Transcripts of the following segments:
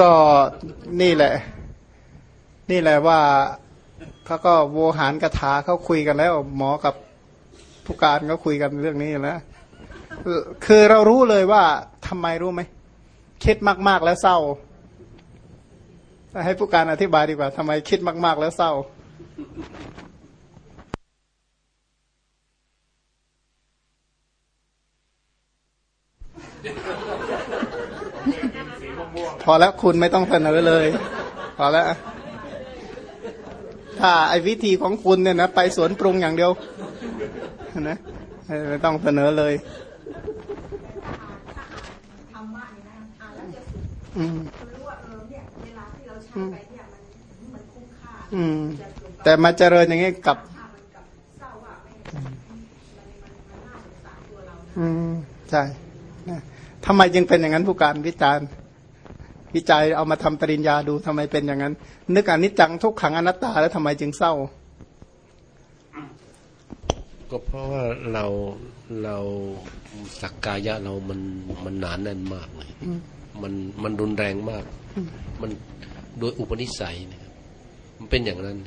ก็นี่แหละ นี่แหละว่าเขาก็โวหารกถาเขาคุยกันแล้ว หมอกับผู้การเขาคุยกันเรื่องนี้แล้วคือเรารู้เลยว่าทำไมรู้ไหมคิดมาก ๆ แล้วเศร้า ให้ผู้การอธิบายดีกว่าทำไมคิดมาก ๆ แล้วเศร้า พอแล้วคุณไม่ต้องเสนอเลย พอแล้วถ้าไอ้วิธีของคุณเนี่ยนะไปสวนปรุงอย่างเดียวนะไม่ต้องเสนอเลยธรรมะนี่นะอ่านแล้วจะอืมรู้ว่าเออเนี่ยเวลาที่เราใช้ไปเนี่ยมันมันคุ้มค่าอืม แต่มาเจริญอย่างนี้กับค่ามันกับอืมใช่ทำไมจึงเป็นอย่างนั้นผู้การวิจารณ์ วิจัยเอามาทำปริญญาดูทำไมเป็นอย่างนั้น นึกอนิจจังทุกขังอนัตตาแล้วทำไมจึงเศร้า ก็เพราะว่าเราเราสักกายะเรามันมันหนานแน่นมากเลยมันมันรุนแรงมาก มันโดยอุปนิสัยนะครับมันเป็นอย่างนั้น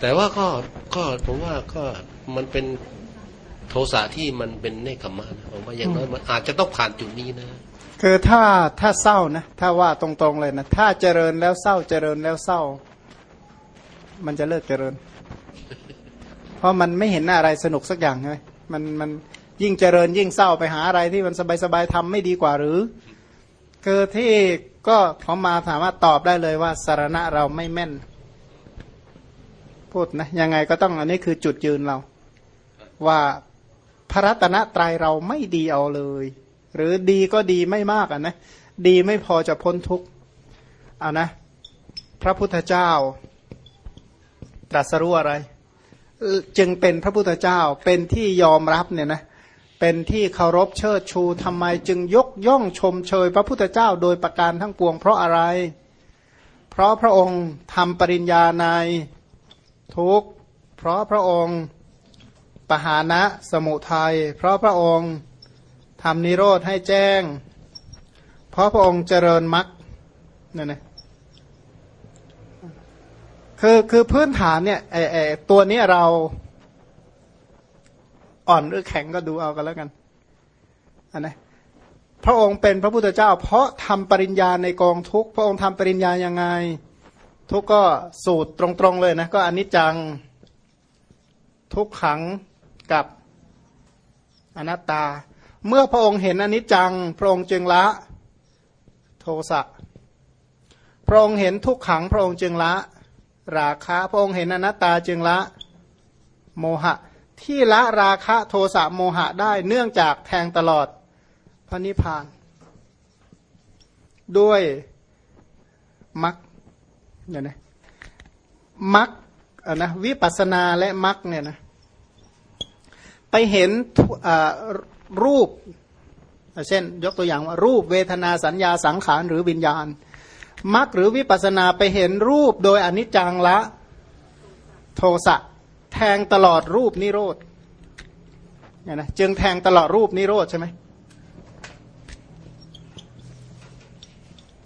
แต่ว่าก็ก็ผมว่าก็มันเป็นโทสะที่มันเป็นเนคขมะนะผมว่าอย่างน้อยมันอาจจะต้องผ่านจุดนี้นะ คือถ้าถ้าเศร้านะถ้าว่าตรงๆเลยนะถ้าเจริญแล้วเศร้าเจริญแล้วเศร้า มันจะเลิกเจริญ เพราะมันไม่เห็นอะไรสนุกสักอย่างเลยมันมันยิ่งเจริญยิ่งเศร้าไปหาอะไรที่มันสบายๆทำไม่ดีกว่าหรือคือที่ก็พอมาสามารถตอบได้เลยว่าสารณะเราไม่แม่น พูดนะยังไงก็ต้องอันนี้คือจุดยืนเรา ว่าพระรัตนตรัยเราไม่ดีเอาเลย หรือดีก็ดีไม่มากอะนะดีไม่พอจะพ้นทุกข์เอานะ พระพุทธเจ้าตรัสรู้อะไร จึงเป็นพระพุทธเจ้าเป็นที่ยอมรับเนี่ยนะเป็นที่เคารพเชิดชูทำไมจึงยกย่องชมเชย พระพุทธเจ้าโดยประการทั้งปวง เพราะอะไร เพราะพระองค์ทำปริญญาในทุกเพราะพระองค์ปหานะสมุทัยเพราะพระองค์ ทำนิโรธให้แจ้ง เพราะพระองค์เจริญมรรคเนี่ยนะคือคือพื้นฐานเนี่ยไอไอตัวนี้เราอ่อนหรือแข็งก็ดูเอากันแล้วกันอันนะพระองค์เป็นพระพุทธเจ้า เพราะทำปริญญาในกองทุกพระองค์ทำปริญญายังไง ทุกก็สูตรตรงๆเลยนะก็อนิจจังทุกขังกับอนัตตา เมื่อพระองค์เห็นอนิจจัง พระองค์จึงละโทสะพระองค์เห็นทุกขังพระองค์จึงละ ราคะพระองค์เห็นอนัตตาจึงละโมหะ ที่ละราคะโทสะโมหะได้เนื่องจากแทงตลอดพระนิพพาน ด้วยมักเนี่ยนะมักอะนะวิปัสนาและมักเนี่ยนะไปเห็นทุอ่า รูป เช่น ยกตัวอย่างว่ารูปเวทนาสัญญาสังขารหรือวิญญาณมักหรือวิปัสนาไปเห็นรูปโดยอนิจจังละโทสะแทงตลอดรูปนิโรธเนี่ยนะจึงแทงตลอดรูปนิโรธใช่ไหม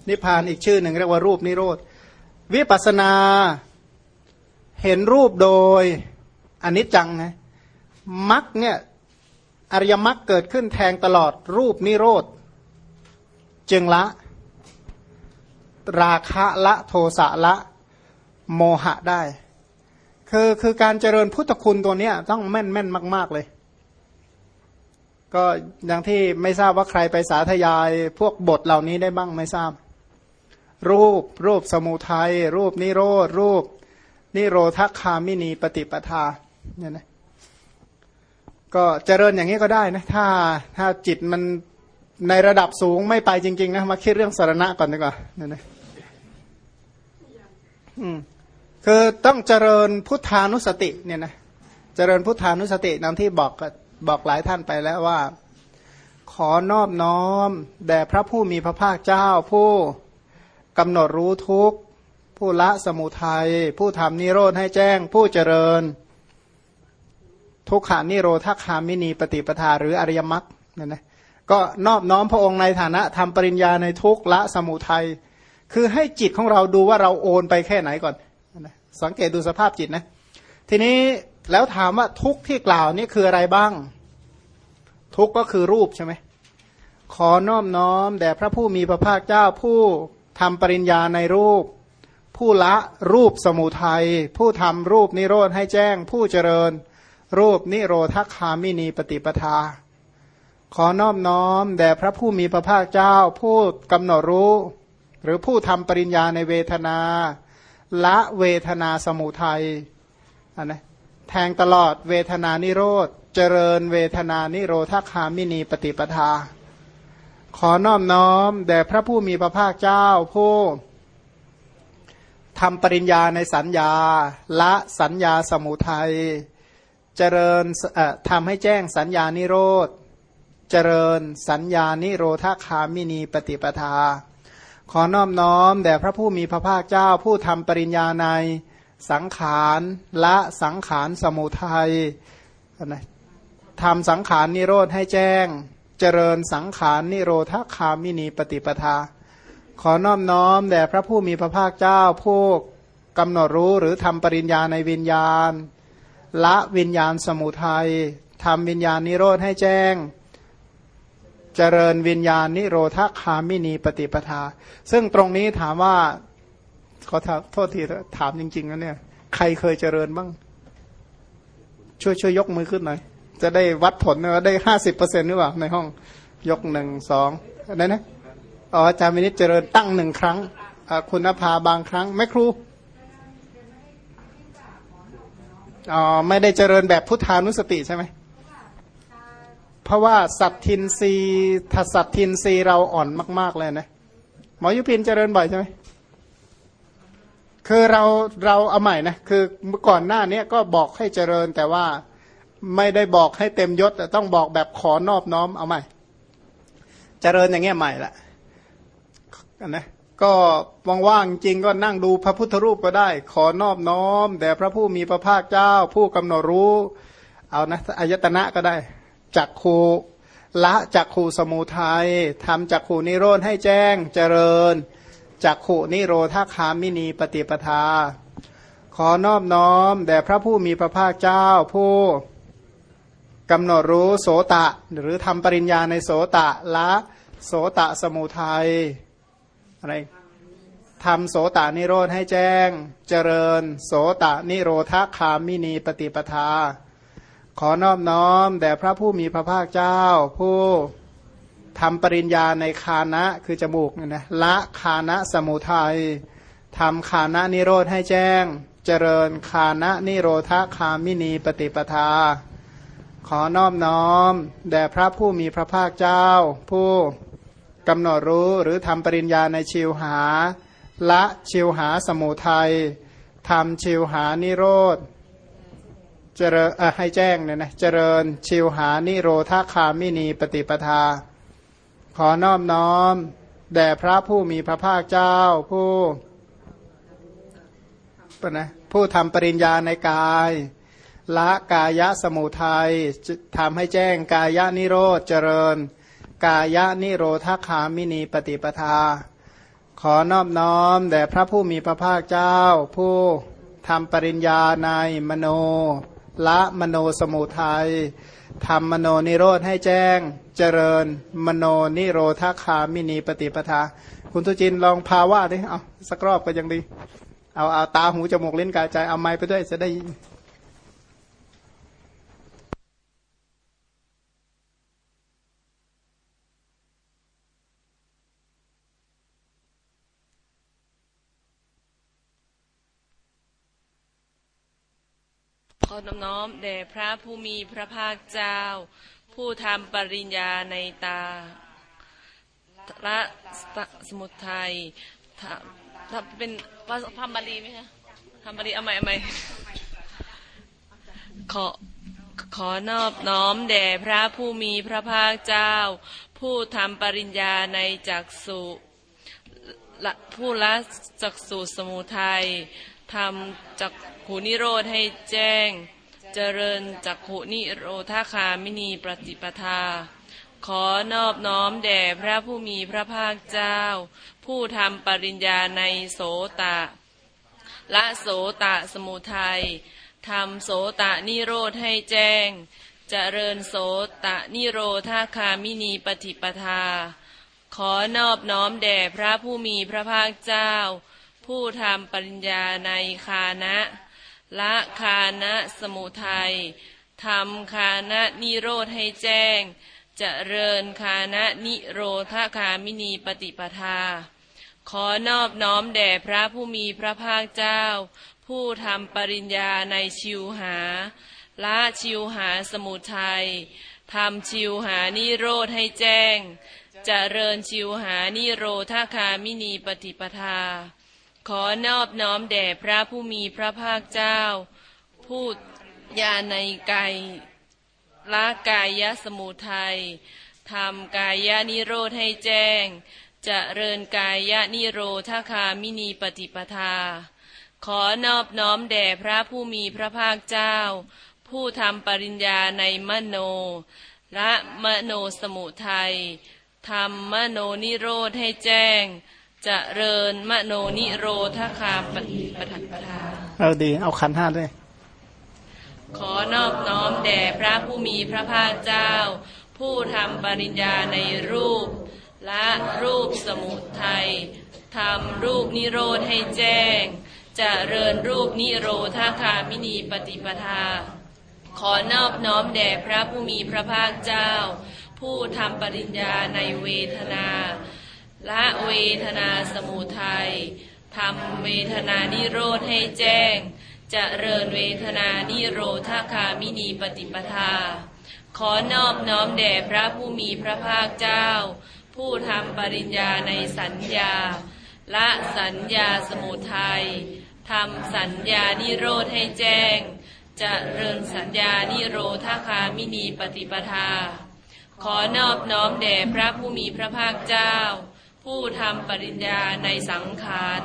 นิพพานอีกชื่อหนึ่งเรียกว่ารูปนิโรธวิปัสสนาเห็นรูปโดยอนิจจังนะมักเนี่ย อริยมรรคเกิดขึ้นแทงตลอดรูปนิโรธ จึงละ ราคะละโทสะละ โมหะได้ คือคือการเจริญพุทธคุณตัวเนี้ยต้องแม่นแม่นมาก ๆ เลย ก็อย่างที่ไม่ทราบว่าใครไปสาธยายพวกบทเหล่านี้ได้บ้างไม่ทราบ รูปรูปสมุทัยรูปนิโรธ รูป นิโรธคามินีปฏิปทาเนี่ยนะ ก็เจริญอย่างนี้ก็ได้นะถ้าถ้าจิตมันในระดับสูงไม่ไปจริง ๆ นะ มาคิดเรื่องสารณะก่อนดีกว่าเนี่ยนะอืมคือต้องเจริญพุทธานุสติเนี่ยนะเจริญพุทธานุสตินำที่บอกบอกหลายท่านไปแล้วว่า ขอนอบน้อมแด่พระผู้มีพระภาคเจ้า ผู้กำหนดรู้ทุกผู้ละสมุทัยผู้ทำนิโรธให้แจ้งผู้เจริญ ทุกขานิโรธคามินีปฏิปทาหรืออริยมรรคเนี่ยนะก็นอบน้อมพระองค์ในฐานะทำปริญญาในทุกละสมุทัยคือให้จิตของเราดูว่าเราโอนไปแค่ไหนก่อนนะสังเกตดูสภาพจิตนะ ทีนี้แล้วถามว่าทุกที่กล่าวนี่คืออะไรบ้าง ทุกก็คือรูปใช่ไหมขอนอบน้อมแด่พระผู้มีพระภาคเจ้าผู้ทำปริญญาในรูป ผู้ละรูปสมุทัยผู้ทำรูปนิโรธให้แจ้งผู้เจริญ รูปนิโรธคามินีปฏิปทา ขอนอบน้อมแด่พระผู้มีพระภาคเจ้า ผู้กำหนดรู้ หรือผู้ทำปริญญาในเวทนา ละเวทนาสมุทัยอันนะแทงตลอดเวทนานิโรธ เจริญเวทนานิโรธคามินีปฏิปทา ขอนอบน้อมแด่พระผู้มีพระภาคเจ้า ผู้ทำปริญญาในสัญญา ละสัญญาสมุทัย เจริญทำให้แจ้งสัญญานิโรธ เจริญสัญญานิโรธาคามินีปฏิปทา ขอนอบน้อมแด่พระผู้มีพระภาคเจ้าผู้ทำปริญญาในสังขารละสังขารสมุทัยทำสังขารนิโรธให้แจ้ง เจริญสังขารนิโรธาคามินีปฏิปทา ขอนอบน้อมแด่พระผู้มีพระภาคเจ้าผู้กำหนดรู้หรือทำปริญญาในวิญญาณ ละวิญญาณสมุทัยทำวิญญาณนิโรธให้แจ้ง เจริญวิญญาณนิโรธคามินีปฏิปทา ซึ่งตรงนี้ถามว่าขอโทษทีถามจริงๆนะเนี่ย ใครเคยเจริญบ้าง ช่วยช่วยยกมือขึ้นหน่อย จะได้วัดผลว่าได้ห้าสิบเปอร์เซ็นต์หรือเปล่า ในห้องยกหนึ่งสองอะไรนะอ๋ออาจารย์มินิจเจริญตั้งหนึ่งครั้งคุณภาบางครั้งแม่ครู อ๋อไม่ได้เจริญแบบพุทธานุสติใช่ไหมเพราะว่าสัตทินรีถ้าสัตทินรีเราอ่อนมาก ๆ เลยนะหมอยุพินเจริญบ่อยใช่ไหมคือเราเราเอาใหม่นะคือเมื่อก่อนหน้านี้ก็บอกให้เจริญแต่ว่าไม่ได้บอกให้เต็มยศแต่ต้องบอกแบบขอนอบน้อมเอาใหม่ เจริญอย่างเงี้ยใหม่ละนะ ก็ว่างๆจริงก็นั่งดูพระพุทธรูปก็ได้ ขอนอบน้อมแต่พระผู้มีพระภาคเจ้า ผู้กำหนดรู้ เอานะอายตนะก็ได้จักขูละจักขูสมุทัยทำจักขูนิโรธให้แจ้งเจริญจักขุนิโรธาคามินีปฏิปทา ขอนอบน้อมแด่พระผู้มีพระภาคเจ้า ผู้กำหนดรู้โสตะ หรือทำปริญญาในโสตะละโสตะสมุทัย อะไรทำโสตานิโรธให้แจ้ง เจริญ โสตานิโรธาคามินีปฏิปทา ขอนอบน้อมแด่พระผู้มีพระภาคเจ้า ผู้ทำปริญญาในคานะคือจมูกเนี่ยนะละคานะสมุทัยทำคานะนิโรธให้แจ้ง เจริญคานะนิโรธคามินีปฏิปทา ขอนอบน้อมแด่พระผู้มีพระภาคเจ้า ผู้ กำหนดรู้หรือทำปริญญาในชิวหา ละชิวหาสมุทัยทำชิวหานิโรธเจริญให้แจ้งเนี่ยนะเจริญชิวหานิโรธาคามินีปฏิปทา ขอนอบน้อม แด่พระผู้มีพระภาคเจ้าผู้ปนะผู้ทำปริญญาในกาย ละกายะสมุทัยทำให้แจ้งกายะนิโรธเจริญ กายนิโรธคามินีปฏิปทา ขอนอบน้อมแด่พระผู้มีพระภาคเจ้า ผู้ทำปริญญาในมโน ละมโนสมุทัยทำมโนนิโรธให้แจ้ง เจริญ มโนนิโรธคามินีปฏิปทา คุณทุจินลองพาว่าดิเอาสักรอบก็ยังดี เอาเอาตาหูจมูกลิ้นกายใจเอาไม้ไปด้วยจะได้ข อน้อมแด่พระผู้มีพระภาคเจ้า ผู้ทำปริญญาในตาละสมุทัยถ้าเป็นว่าพามบาลีไหมคะพามบาลีเอาใหม่เอาใหม่ขอขอนอบน้อมแด่พระผู้มีพระภาคเจ้า ผู้ทำปริญญาในจักสุผู้ละจักสุสมุทัย ทำจักขูนิโรธให้แจ้ง เจริญจักขูนิโรธาคามินีปฏิปทาขขอนอบน้อมแด่พระผู้มีพระภาคเจ้า ผู้ทำปริญญาในโสตะ ละโสตะสมุทัยทำโสตะนิโรธให้แจ้ง เจริญโสตะนิโรธาคามินีปฏิปทา ขอนอบน้อมแด่พระผู้มีพระภาคเจ้า ผู้ทำปริญญาในคานะละคานะสมุทัยทำคานะนิโรธให้แจ้งจเจริญคานะนิโรธาคามินีปฏิปทา ขอนอบน้อมแด่พระผู้มีพระภาคเจ้า ผู้ทำปริญญาในชิวหา ละชิวหาสมุทัยทำชิวหานิโรธให้แจ้งจเจริญชิวหานิโรธาคามินีปฏิปทา ขอนอบน้อมแด่พระผู้มีพระภาคเจ้า ผู้ยาในกายละกายสมุทัยทำกายนิโรธให้แจ้งจเริญกายนิโรธาคามินีปฏิปทา ขอนอบน้อมแด่พระผู้มีพระภาคเจ้า ผู้ทำปริญญาในมโนละมโนสมุทัยทำมโนนิโรธให้แจ้ง เจริญมโนนิโรธาคาปฏิปทาเอาดี เอาขันธ์ห้าด้วย ขอนอบน้อมแด่พระผู้มีพระภาคเจ้า ผู้ทำปริญญาในรูป และรูปสมุทัยทำรูปนิโรธให้แจ้งเจริญรูปนิโรธาคามินีปฏิปทา ขอนอบน้อมแด่พระผู้มีพระภาคเจ้า ผู้ทำปริญญาในเวทนา ละเวทนาสมุทัยทำเวทนานิโรธให้แจ้งจเจริญเวทนานิโรธาคามินีปฏิปทา ขอนอบน้อมแด่พระผู้มีพระภาคเจ้า ผู้ทำปริญญาในสัญญา ละสัญญาสมุทัยทำสัญญานิโรธให้แจ้งจเริญสัญญานิโรธาคามินีปฏิปทา ขอนอบน้อมแด่พระผู้มีพระภาคเจ้า ผู้ทำปริญญาในสังขาร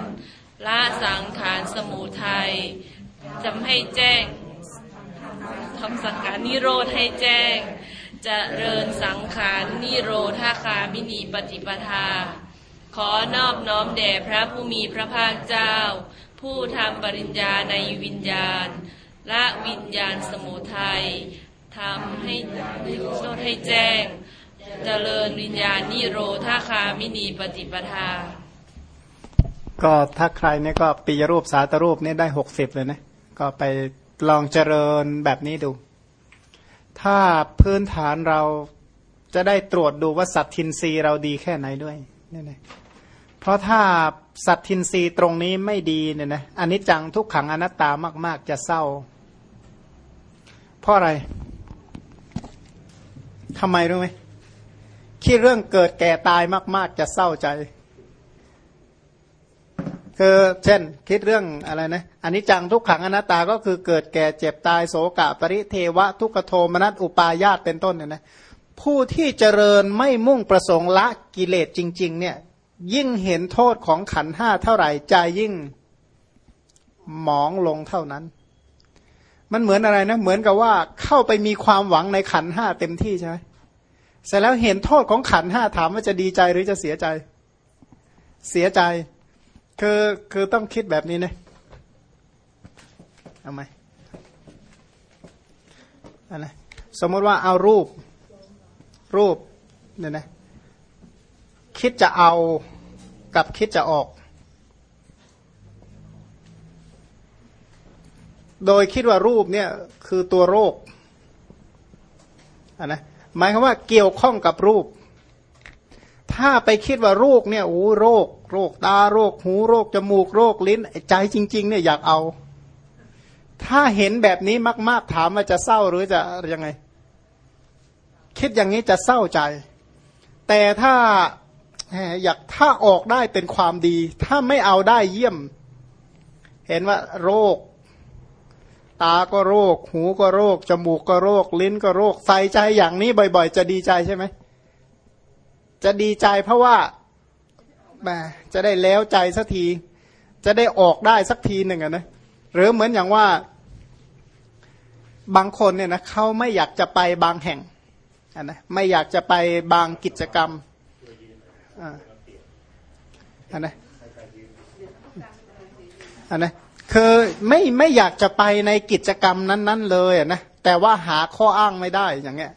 ละสังขารสมุทัยจำให้แจ้งทำสังขารนิโรธให้แจ้งจเริญสังขารนิโรธาคามินีปฏิปทา ขอนอบน้อมแด่พระผู้มีพระภาคเจ้า ผู้ทำปริญญาในวิญญาณและวิญญาณสมุทัยทำให้นิโรธให้แจ้ง เจริญวิญญาณนิโรธาคามินีปฏิปทา ก็ถ้าใครเนี่ยก็ปียรูปสาตรูปเนี่ยได้หกสิบเลยนะ ก็ไปลองเจริญแบบนี้ดู ถ้าพื้นฐานเราจะได้ตรวจดูว่าสัตทินรีเราดีแค่ไหนด้วยเนี่ยนะเพราะถ้าสัตทินรีตรงนี้ไม่ดีเนี่ยนะอันนี้จังทุกขังอนัตตามาก ๆ จะเศร้า เพราะอะไรทำไมรู้ไหม คิดเรื่องเกิดแก่ตายมาก ๆ จะเศร้าใจ คือเช่น คิดเรื่องอะไรนะอันนี้จังทุกขังอนัตตาก็คือเกิดแก่เจ็บตายโสกะปริเทวะ ทุกขโทมนัสอุปาญาตเป็นต้นเนี่ยนะผู้ที่เจริญไม่มุ่งประสงค์ละกิเลสจริง ๆ เนี่ย ยิ่งเห็นโทษของขันห้าเท่าไหร่ใจยิ่งหมองลงเท่านั้น มันเหมือนอะไรนะ เหมือนกับว่าเข้าไปมีความหวังในขันห้าเต็มที่ใช่ไหม เสร็จแล้วเห็นโทษของขันห้าถามว่าจะดีใจหรือจะเสียใจ เสียใจ คือคือต้องคิดแบบนี้นะเอาไหมอะไรสมมติว่าเอารูปรูปเนี่ยนะคิดจะเอากับคิดจะออก โดยคิดว่ารูปเนี่ยคือตัวโรคอะนะ หมายความว่าเกี่ยวข้องกับรูป ถ้าไปคิดว่าโรคเนี่ยโอ้โรค โรคตาโรค หูโรคจมูกโรคลิ้น ใจจริง ๆ เนี่ยอยากเอา ถ้าเห็นแบบนี้มาก ๆ ถามว่าจะเศร้าหรือจะยังไง คิดอย่างนี้จะเศร้าใจ แต่ถ้าอยากถ้าออกได้เป็นความดี ถ้าไม่เอาได้เยี่ยม เห็นว่าโรค ตาก็โรค หูก็โรค จมูกก็โรค ลิ้นก็โรค ใส่ใจอย่างนี้บ่อย ๆ จะดีใจใช่ไหม จะดีใจเพราะว่าแหมจะได้แล้วใจสักที จะได้ออกได้สักทีหนึ่งอะนะหรือเหมือนอย่างว่าบางคนเนี่ยนะเขาไม่อยากจะไปบางแห่งอันนะไม่อยากจะไปบางกิจกรรมอ่าอันนะอันนะ คือไม่ไม่อยากจะไปในกิจกรรมนั้น ๆ เลยอะนะแต่ว่าหาข้ออ้างไม่ได้อย่างเงี้ย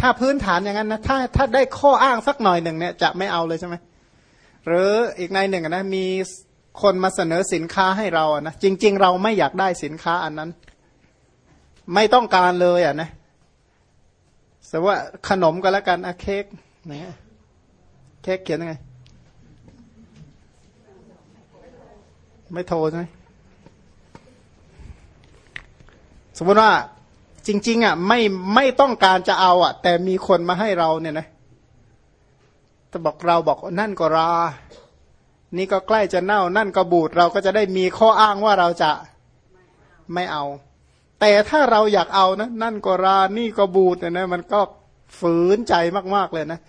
ถ้าพื้นฐานอย่างนั้นนะถ้าถ้าได้ข้ออ้างสักหน่อยหนึ่งเนี่ยจะไม่เอาเลยใช่ไหมหรืออีกในหนึ่งนะมีคนมาเสนอสินค้าให้เราอะนะจริง ๆ เราไม่อยากได้สินค้าอันนั้น ไม่ต้องการเลยอะนะสมมติว่าขนมก็แล้วกันอะเค้กนะเค้กเขียนยังไง ไม่โทรใช่ไหม สมมติว่าจริง ๆ อะ ไม่ไม่ต้องการจะเอา อะ แต่มีคนมาให้เราเนี่ยนะแต่บอกเราบอกนั่นก็รา นี่ก็ใกล้จะเน่า นั่นก็บูดเราก็จะได้มีข้ออ้างว่าเราจะไม่เอา แต่ถ้าเราอยากเอานะนั่นก็รา นี่ก็บูดเนี่ยนะ มันก็ฝืนใจมาก ๆ เลยนะ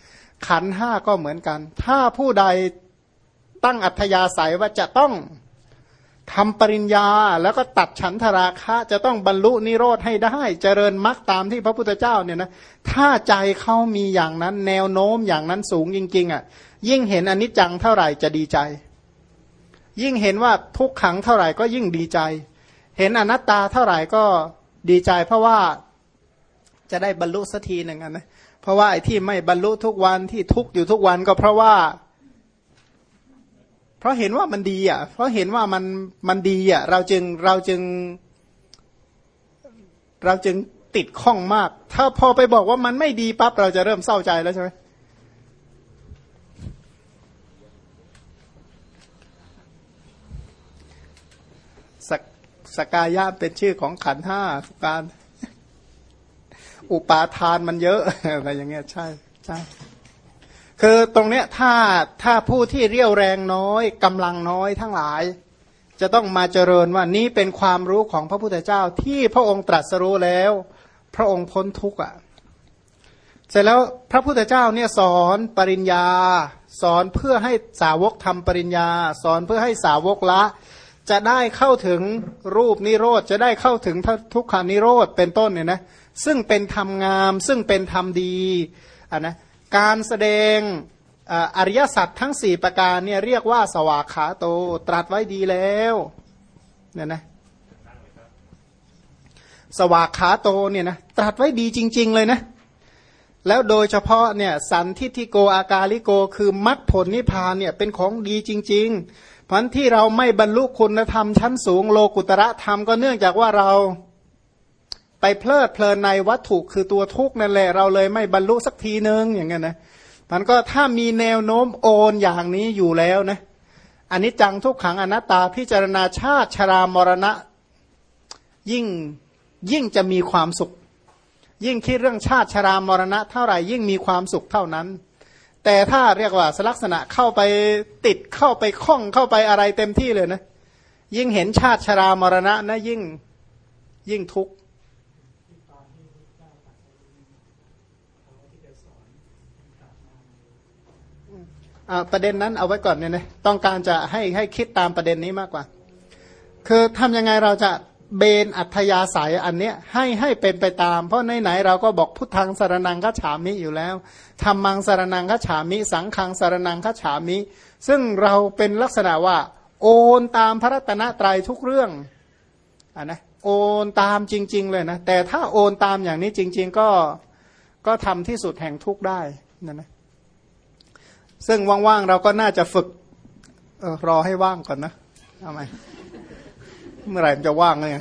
ขันห้าก็เหมือนกัน ถ้าผู้ใดตั้งอัธยาศัยว่าจะต้อง ทำปริญญาแล้วก็ตัดฉันทราคะ จะต้องบรรลุนิโรธให้ได้ เจริญมรรคตามที่พระพุทธเจ้าเนี่ยนะถ้าใจเขามีอย่างนั้น แนวโน้มอย่างนั้นสูงจริง ๆอะ ยิ่งเห็นอนิจจังเท่าไหร่จะดีใจ ยิ่งเห็นว่าทุกขังเท่าไหร่ก็ยิ่งดีใจ เห็นอนัตตาเท่าไหร่ก็ดีใจ เพราะว่าจะได้บรรลุสักทีหนึ่งนะเพราะว่าไอ้ที่ไม่บรรลุทุกวันที่ทุกอยู่ทุกวันก็เพราะว่า เพราะเห็นว่ามันดีอะ เพราะเห็นว่ามันมันดีอะ เราจึงเราจึง เราจึงติดข้องมาก ถ้าพอไปบอกว่ามันไม่ดีปั๊บเราจะเริ่มเศร้าใจแล้วใช่ไหมสกสกายะเป็นชื่อของขันห้าการ อุปาทานมันเยอะอะไรอย่างเงี้ยใช่ใช่ คือตรงเนี้ยถ้าถ้าผู้ที่เรียวแรงน้อยกำลังน้อยทั้งหลาย จะต้องมาเจริญว่านี้เป็นความรู้ของพระพุทธเจ้าที่พระองค์ตรัสรู้แล้ว พระองค์พ้นทุกข์อะเสร็จแล้วพระพุทธเจ้าเนี่ยสอนปริญญา สอนเพื่อให้สาวกทำปริญญา สอนเพื่อให้สาวกละ จะได้เข้าถึงรูปนิโรธจะได้เข้าถึงทุกขานิโรธเป็นต้นเนี่ยนะซึ่งเป็นธรรมงามซึ่งเป็นธรรมดีอะนะ การแสดงอริยสัจทั้งสี่ประการเนี่ยเรียกว่าสวากขาโตตรัสไว้ดีแล้วเนี่ยนะสวากขาโตเนี่ยนะตรัสไว้ดีจริง ๆ เลยนะ แล้วโดยเฉพาะเนี่ยสันทิทิโกอากาลิโกคือมรรคผลนิพพานเนี่ยเป็นของดีจริง ๆ เพราะที่เราไม่บรรลุคุณธรรมชั้นสูงโลกุตระธรรมก็เนื่องจากว่าเรา ไปเพลิดเพลินในวัตถุคือตัวทุกนั่นแหละเราเลยไม่บรรลุสักทีนึงอย่างเงี้ยนะมันก็ถ้ามีแนวโน้มโอนอย่างนี้อยู่แล้วนะอันนี้จังทุกขังอนัตตาพิจารณาชาติชรามรณะ ยิ่งยิ่งจะมีความสุข ยิ่งคิดเรื่องชาติชรามรณะ เท่าไหร่ยิ่งมีความสุขเท่านั้น แต่ถ้าเรียกว่าลักษณะเข้าไปติดเข้าไปคล้องเข้าไปอะไรเต็มที่เลยนะ ยิ่งเห็นชาติชรามรณะนะยิ่งยิ่งทุกข์ ประเด็นนั้นเอาไว้ก่อนเนี่ยนะต้องการจะให้ให้คิดตามประเด็นนี้มากกว่า คือทำยังไงเราจะเบนอัธยาศัยอันเนี้ยให้ให้เป็นไปตาม เพราะไหนๆเราก็บอกพุทธังสารนังคัจฉามิอยู่แล้วธรรมังสารนังคัจฉามิ สังขังสารนังคัจฉามิ ซึ่งเราเป็นลักษณะว่า โอนตามพระรัตนตรัยทุกเรื่องอะนะโอนตามจริง ๆ เลยนะแต่ถ้าโอนตามอย่างนี้จริง ๆ ก็ก็ทำที่สุดแห่งทุกได้นั่นนะ ซึ่งว่างๆเราก็น่าจะฝึกออรอให้ว่างก่อนนะทำไมเมื่อไหร่มันจะว่างเลย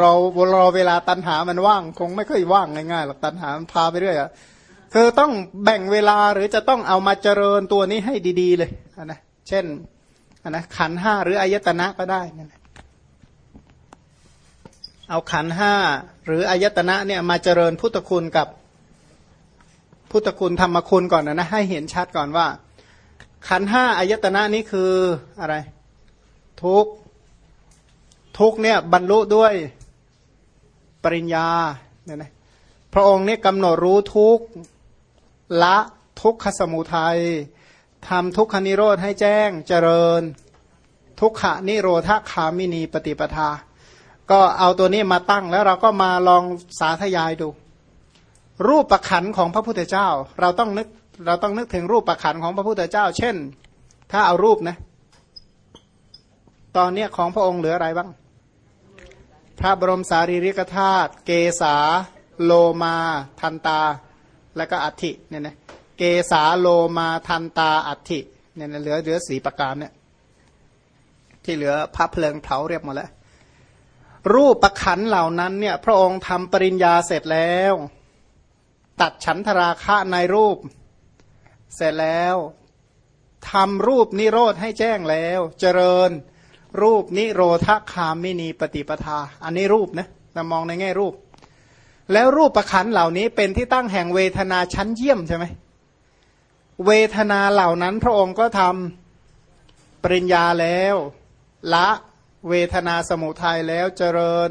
รอรอเวลาตันหามันว่าง คงไม่ค่อยว่างง่ายๆหรอกตันหามันพาไปเรื่อยอะคือต้องแบ่งเวลาหรือจะต้องเอามาเจริญตัวนี้ให้ดี ๆ เลยนะเช่นนะขันห้าหรืออายตนะก็ได้นั่นเอาขันห้าหรืออายตนะเนี่ยมาเจริญพุทธคุณกับ พุทธคุณธรรมคุณก่อนนะนะให้เห็นชัดก่อนว่า ขันห้าอายตนะนี้คืออะไร ทุกทุกเนี่ยบรรลุด้วยปริญญาเนี่ยนะพระองค์เนี่ยกำหนดรู้ทุกละทุกขสมุทัยทำทุกขนิโรธให้แจ้งเจริญ ทุกขนิโรธคามินีปฏิปทา ก็เอาตัวนี้มาตั้งแล้วเราก็มาลองสาธยายดู รูปประขันของพระพุทธเจ้า เราต้องนึกเราต้องนึกถึงรูปประขันของพระพุทธเจ้า เช่น ถ้าเอารูปนะ ตอนเนี้ยของพระองค์เหลืออะไรบ้าง พระบรมสารีริกธาตุเกษาโลมาทันตา แล้วก็อัฐิเนี่ยนะเกษาโลมาทันตาอัฐิเนี่ยนะเหลือเหลือสีประการเนี่ยที่เหลือพระเพลิงเผาเรียบหมดแล้วรูปประขันเหล่านั้นเนี่ย พระองค์ทำปริญญาเสร็จแล้ว ตัดฉันทราคะในรูป เสร็จแล้วทำรูปนิโรธให้แจ้งแล้ว เจริญรูปนิโรธคามินีปฏิปทา อันนี้รูปนะเรามองในแง่รูป แล้วรูปประคันเหล่านี้เป็นที่ตั้งแห่งเวทนาชั้นเยี่ยมใช่ไหมเวทนาเหล่านั้นพระองค์ก็ทำปริญญาแล้ว ละเวทนาสมุทัยแล้วเจริญ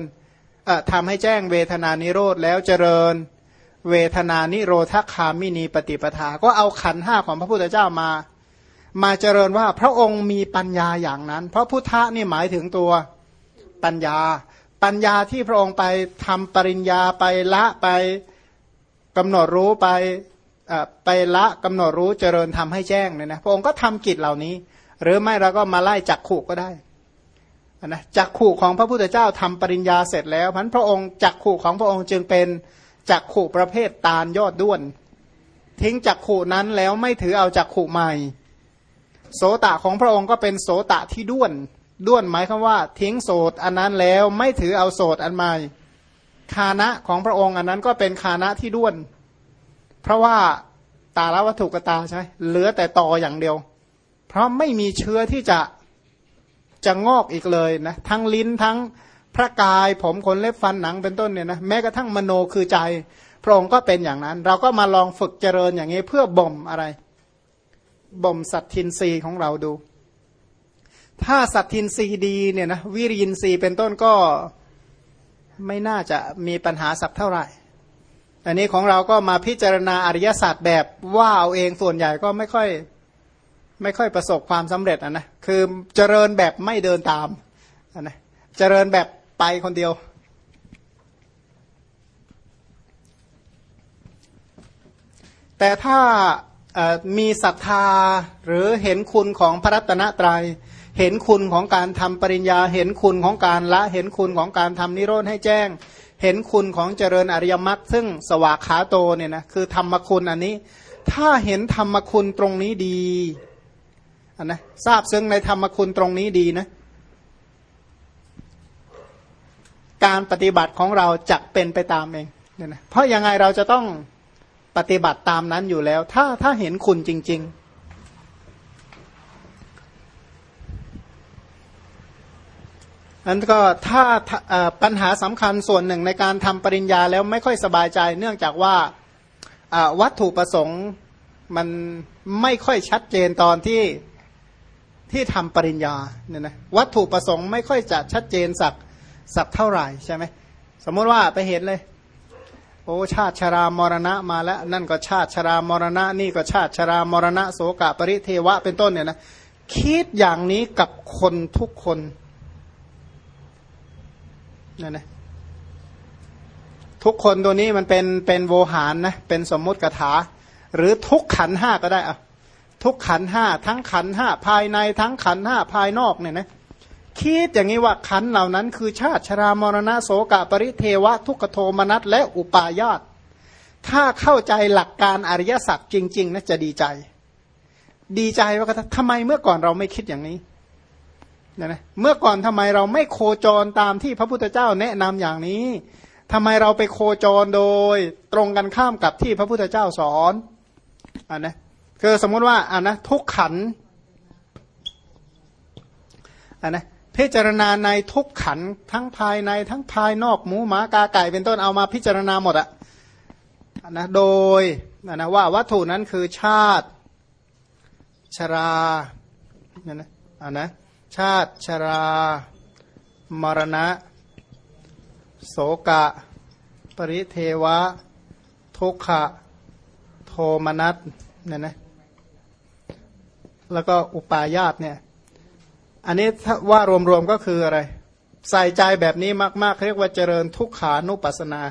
ทำให้แจ้งเวทนานิโรธแล้วเจริญ เวทนานิโรธคามินีปฏิปทา ก็เอาขันห้าของพระพุทธเจ้ามา มาเจริญว่าพระองค์มีปัญญาอย่างนั้น เพราะพุทธะนี่หมายถึงตัวปัญญา ปัญญาที่พระองค์ไปทำปริญญาไปละไปกำหนดรู้ไปไปละกำหนดรู้เจริญทำให้แจ้งเนี่ยนะพระองค์ก็ทำกิจเหล่านี้ หรือไม่เราก็มาไล่จักขู่ก็ได้นะจักขู่ของพระพุทธเจ้าทำปริญญาเสร็จแล้วพันพระองค์จักขู่ของพระองค์จึงเป็น จักขู่ประเภทตาลยอดด้วน ทิ้งจักขู่นั้นแล้วไม่ถือเอาจักขู่ใหม่ โสตะของพระองค์ก็เป็นโสตะที่ด้วน ด้วนหมายคือว่า ทิ้งโสตอันนั้นแล้วไม่ถือเอาโสตอันใหม่คานะของพระองค์อันนั้นก็เป็นคานะที่ด้วน เพราะว่าตาละวัตถุกตาใช่เหลือแต่ตออย่างเดียว เพราะไม่มีเชื้อที่จะจะงอกอีกเลยนะทั้งลิ้นทั้ง พระกายผมขนเล็บฟันหนังเป็นต้นเนี่ยนะแม้กระทั่งมโนคือใจ พระองค์ก็เป็นอย่างนั้น เราก็มาลองฝึกเจริญอย่างนี้เพื่อบ่มอะไร บ่มสัตทินรีของเราดู ถ้าสัตทินรีดีเนี่ยนะวิริยินรีเป็นต้นก็ไม่น่าจะมีปัญหาสักเท่าไหร่ อันนี้ของเราก็มาพิจารณาอริยศาสตร์แบบว่าเอาเองส่วนใหญ่ก็ไม่ค่อยไม่ค่อยประสบความสำเร็จนะนะคือเจริญแบบไม่เดินตามนะเจริญแบบ ไปคนเดียว แต่ถ้ามีศรัทธาหรือเห็นคุณของพระรัตนตรยัย เห็นคุณของการทำปริญญา เห็นคุณของการละ เห็นคุณของการทำนิโรธให้แจ้ง เห็นคุณของเจริญอริยมรรคซึ่งสวากขาโตเนี่ยนะคือธรรมคุณอันนี้ ถ้าเห็นธรรมคุณตรงนี้ดีนนะทราบซึ่งในธรรมคุณตรงนี้ดีนะ การปฏิบัติของเราจะเป็นไปตามเองเนี่ยนะเพราะยังไงเราจะต้องปฏิบัติตามนั้นอยู่แล้ว ถ้าถ้าเห็นคุณจริงๆนั้นก็ถ้าปัญหาสำคัญส่วนหนึ่งในการทำปริญญาแล้วไม่ค่อยสบายใจ เนื่องจากว่าวัตถุประสงค์มันไม่ค่อยชัดเจนตอนที่ที่ทำปริญญาเนี่ยนะวัตถุประสงค์ไม่ค่อยจะชัดเจนสัก สักเท่าไหร่ใช่ไหมสมมติว่าไปเห็นเลย โอ้ชาติชรามรณะมาแล้ว นั่นก็ชาติชรามรณะ นี่ก็ชาติชรามรณะโสกะปริเทวะเป็นต้นเนี่ยนะคิดอย่างนี้กับคนทุกคนนั่นนะทุกคนตัวนี้มันเป็นเป็นโวหารนะเป็นสมมุติกถา หรือทุกขันห้าก็ได้อะทุกขันห้าทั้งขันห้าภายในทั้งขันห้าภายนอกเนี่ยนะ คิดอย่างนี้ว่าขันเหล่านั้นคือชาติชรามรณะโสกะปริเทวะ ทุกโทมนัสและอุปาญาตถ้าเข้าใจหลักการอริยสัจจริงๆนะจะดีใจ ดีใจว่าทำไมเมื่อก่อนเราไม่คิดอย่างนี้นะนะเมื่อก่อนทำไมเราไม่โคจรตามที่พระพุทธเจ้าแนะนำอย่างนี้ทำไมเราไปโคจรโดยตรงกันข้ามกับที่พระพุทธเจ้าสอนอันนะคือสมมติว่าอ่านะทุกขันอันนะ พิจารณาในทุกขันทั้งภายในทั้งภายนอกหมูหมากาไก่เป็นต้นเอามาพิจารณาหมดอะนะโดยนะว่าวัตถุนั้นคือชาติชราเนี่ยนะอ่านะชาติชรามรณะ โสกะ ปริเทวะ ทุกขะ โทมนัสเนี่ยนะแล้วก็อุปาญาตเนี่ย อันนี้ว่ารวมๆก็คืออะไร ใส่ใจแบบนี้มาก ๆ เรียกว่าเจริญทุกขานุปัสนา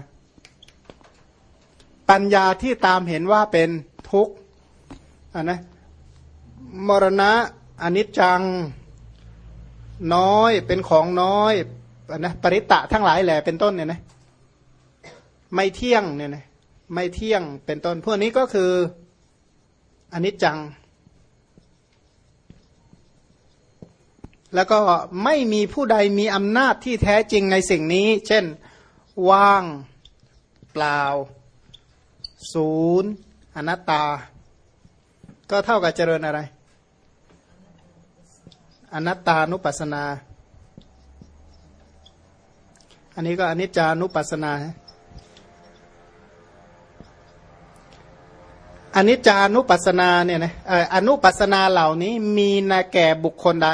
ปัญญาที่ตามเห็นว่าเป็นทุกข์อะนะมรณะอนิจจังน้อยเป็นของน้อยอะนะปริตะทั้งหลายแหละเป็นต้นเนี่ยนะไม่เที่ยงเนี่ยนะไม่เที่ยงเป็นต้น พวกนี้ก็คืออนิจจัง แล้วก็ไม่มีผู้ใดมีอำนาจที่แท้จริงในสิ่งนี้ เช่น ว่าง เปล่า ศูนย์ อนัตตา ก็เท่ากับเจริญอะไร อนัตตานุปัสสนา อันนี้ก็อนิจจานุปัสสนาอนิจจานุปัสสนาเนี่ยนะเอ่ออนุปัสสนาเหล่านี้มีนาแก่บุคคลใด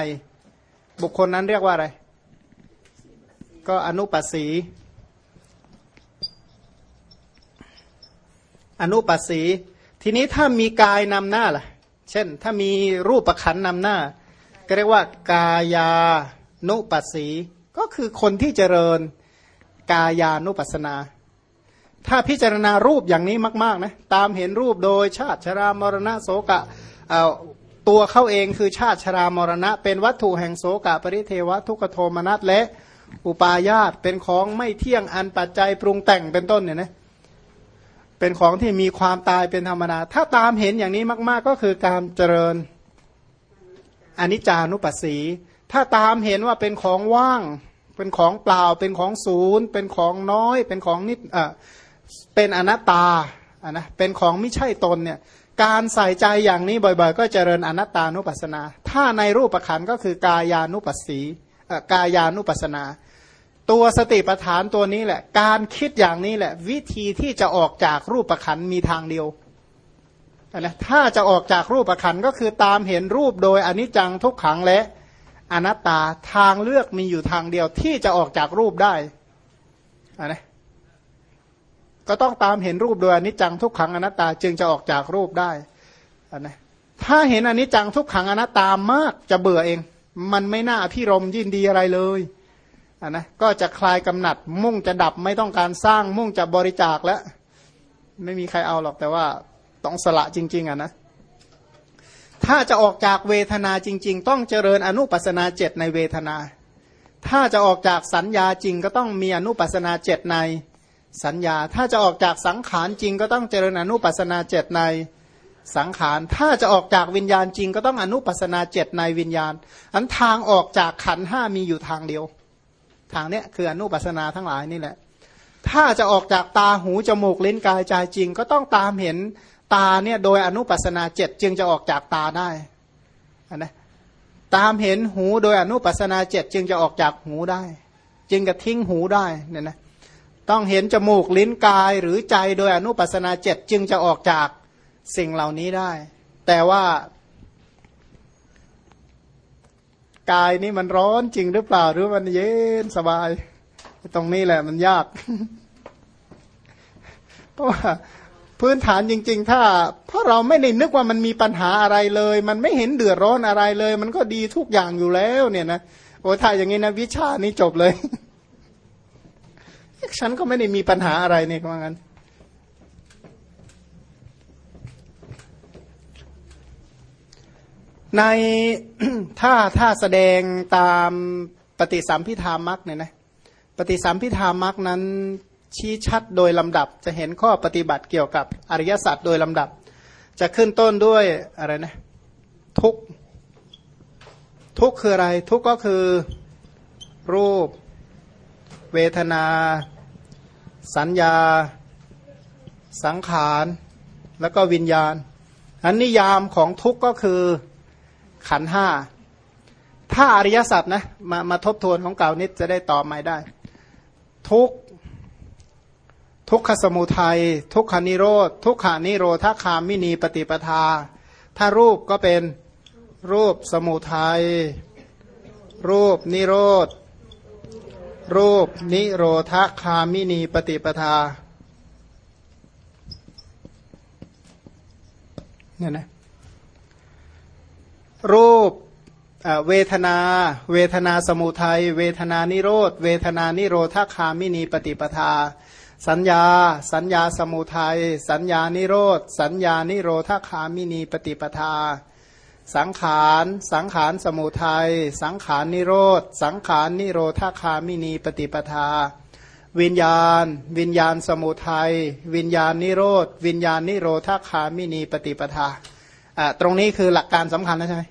บุคคลนั้นเรียกว่าอะไร ก็อนุปัสสี อนุปัสสี ทีนี้ถ้ามีกายนำหน้าล่ะ เช่น ถ้ามีรูปประขันนำหน้า ก็เรียกว่ากายานุปัสสี ก็คือคนที่เจริญกายานุปัสนา ถ้าพิจารณารูปอย่างนี้มาก ๆ นะ ตามเห็นรูปโดยชาติชรามรณะโสกะ ตัวเขาเองคือชาติชรามรณะ เป็นวัตถุแห่งโสกะปริเทวะทุกขโทมนัสและอุปาญาตเป็นของไม่เที่ยงอันปัจจัยปรุงแต่งเป็นต้นเนี่ยนะเป็นของที่มีความตายเป็นธรรมดา ถ้าตามเห็นอย่างนี้มาก ๆ ก็คือการเจริญอนิจจานุปัสสี ถ้าตามเห็นว่าเป็นของว่าง เป็นของเปล่า เป็นของศูนย์ เป็นของน้อย เป็นของนิดเอ่อเป็นอนัตตาอะนะเป็นของไม่ใช่ตนเนี่ย การใส่ใจอย่างนี้บ่อยๆ ก็เจริญอนัตตานุปัสสนา ถ้าในรูปประขันก็คือกายานุปัสสีกายานุปัสสนา ตัวสติปัฏฐานตัวนี้แหละ การคิดอย่างนี้แหละ วิธีที่จะออกจากรูปประขันมีทางเดียวนะถ้าจะออกจากรูปประขันก็คือตามเห็นรูปโดยอนิจจังทุกขังและอนัตตาทางเลือกมีอยู่ทางเดียวที่จะออกจากรูปได้อะนะ ก็ต้องตามเห็นรูปโดยอนิจจังทุกขังอนัตตาจึงจะออกจากรูปได้อะนะถ้าเห็นอนิจจังทุกขังอนัตตามากจะเบื่อเอง มันไม่น่าพิรมยินดีอะไรเลยอะนะก็จะคลายกำหนัดมุ่งจะดับไม่ต้องการสร้างมุ่งจะบริจาคแล้ว ไม่มีใครเอาหรอกแต่ว่าต้องสละจริง ๆอะนะถ้าจะออกจากเวทนาจริง ๆ ต้องเจริญอนุปัสนาเจ็ดในเวทนา ถ้าจะออกจากสัญญาจริงก็ต้องมีอนุปัสนาเจ็ดใน สัญญา ถ้าจะออกจากสังขารจริงก็ต้องเจริญอนุปัสนาเจ็ดในสังขารถ้าจะออกจากวิญญาณจริงก็ต้องอนุปัสนาเจ็ดในวิญญาณ อันทางออกจากขันห้ามีอยู่ทางเดียว ทางเนี้ยคืออนุปัสนาทั้งหลายนี่แหละ ถ้าจะออกจากตาหูจมูกลิ้นกายใจจริง ก็ต้องตามเห็นตาเนี่ยโดยอนุปัสนาเจ็ดจึงจะออกจากตาได้นะตามเห็นหูโดยอนุปัสนาเจ็ดจึงจะออกจากหูได้ จึงจะทิ้งหูได้เนี่ยนะ ต้องเห็นจมูกลิ้นกายหรือใจโดยอนุปัสนาเจ็ดจึงจะออกจากสิ่งเหล่านี้ได้ แต่ว่ากายนี่มันร้อนจริงหรือเปล่าหรือมันเย็นสบาย ตรงนี้แหละมันยากเพราะว่าพื้นฐานจริง ๆ ถ้าเพราะเราไม่ได้นึกว่ามันมีปัญหาอะไรเลย มันไม่เห็นเดือดร้อนอะไรเลย มันก็ดีทุกอย่างอยู่แล้ว เนี่ยนะโอ้ถ้าอย่างนี้นะวิชานี้จบเลย ฉันก็ไม่ได้มีปัญหาอะไรเนี่ยว่างั้นในถ้าถ้าแสดงตามปฏิสัมพิธามักเนี่ยนะปฏิสัมพิธามักนั้นชี้ชัดโดยลำดับ จะเห็นข้อปฏิบัติเกี่ยวกับอริยสัจโดยลำดับ จะขึ้นต้นด้วยอะไรนะทุกทุกคืออะไร ทุกก็คือรูป เวทนา สัญญา สังขาร แล้วก็วิญญาณ อันนิยามของทุกก็คือขันห้า ถ้าอริยสัจนะมามาทบทวนของเก่านิดจะได้ตอบใหม่ได้ ทุกทุกขสมุทัย ทุกขานิโรธ ทุกขานิโรธาคามินีปฏิปทา ถ้ารูปก็เป็นรูปสมุทัย รูปนิโรธ รูปนิโรธคามินีปฏิปทาเนี่ยนะรูปเวทนา เวทนาสมุทัย เวทนานิโรธ เวทนานิโรธคามินีปฏิปทา สัญญา สัญญาสมุทัย สัญญานิโรธ สัญญานิโรธคามินีปฏิปทา สังขาร สังขารสมุทัย สังขารนิโรธ สังขารนิโรธาคามินีปฏิปทา วิญญาณ วิญญาณสมุทัย วิญญาณนิโรธ วิญญาณนิโรธาคามินีปฏิปทา ตรงนี้คือหลักการสำคัญแล้วใช่ไหม